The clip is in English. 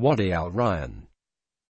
Wadi Al Ryan.